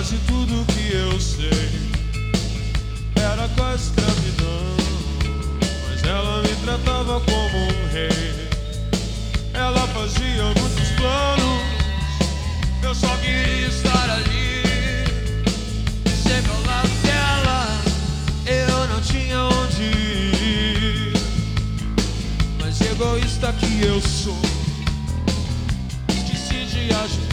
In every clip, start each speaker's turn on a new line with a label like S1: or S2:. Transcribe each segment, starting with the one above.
S1: Quase tudo que eu sei era quase escravidão. Mas ela me tratava como um rei. Ela fazia muitos planos. Eu só queria estar ali. E sempre ao lado dela, eu não tinha onde ir. Mas egoísta que eu sou, esqueci de ajudar.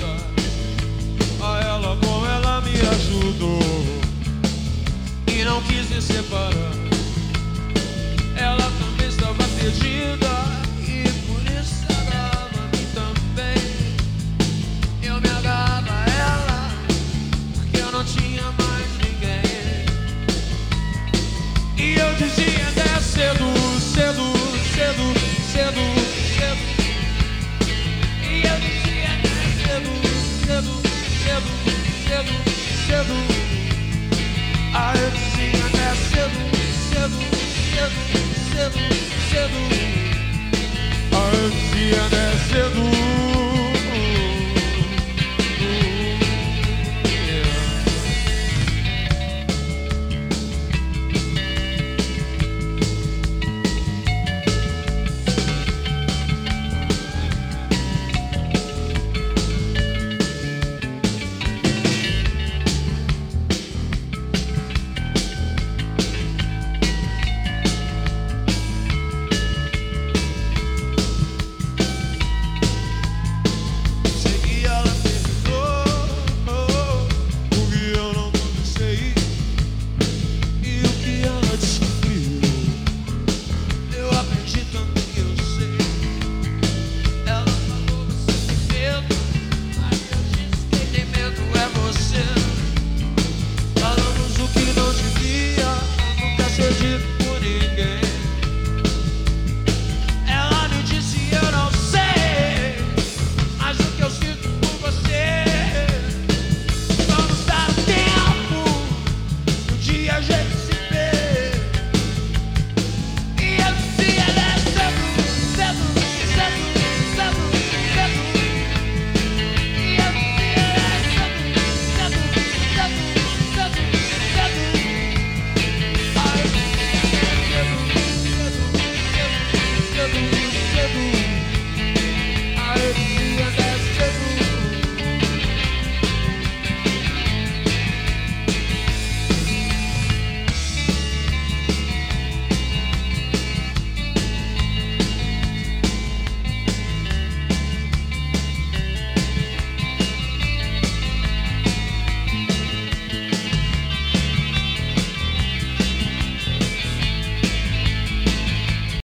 S1: Ela também estava perdida. E por isso ela ama a mim também. Eu me agarrava a ela. Porque eu não tinha mais ninguém. E eu dizia até cedo, cedo, cedo, cedo, cedo. E eu dizia até cedo, cedo, cedo, cedo, cedo. Ah, cedo, cedo, cedo. Ah, eu dizia até cedo.